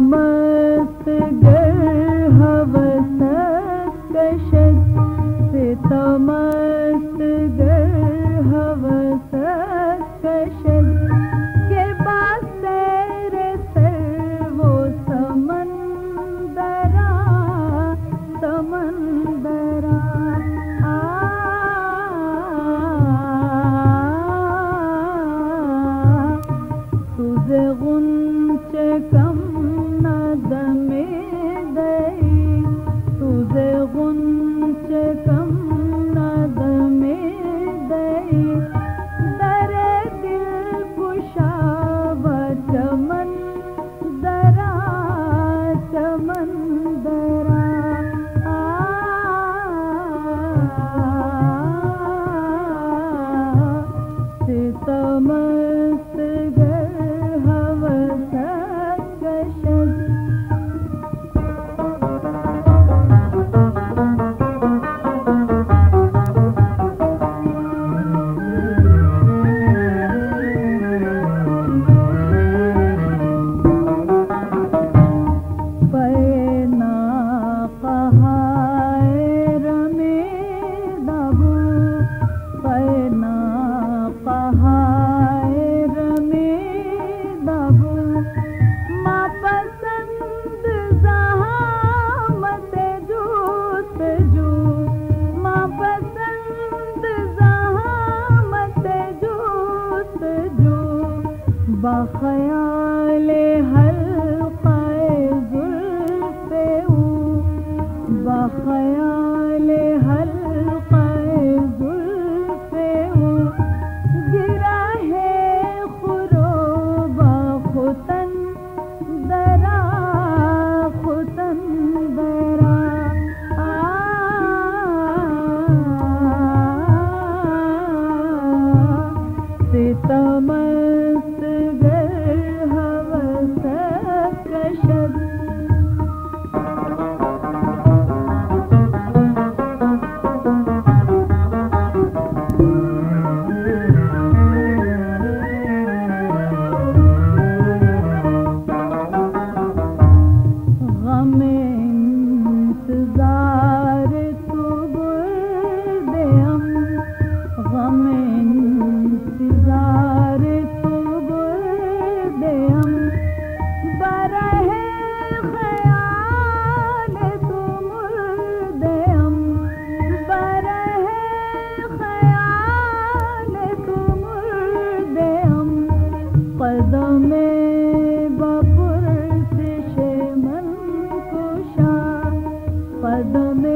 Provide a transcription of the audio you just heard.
مست گر ہوس کشت سے تمام ורוח. بخیال حلقہ بخیال حلقہ قدم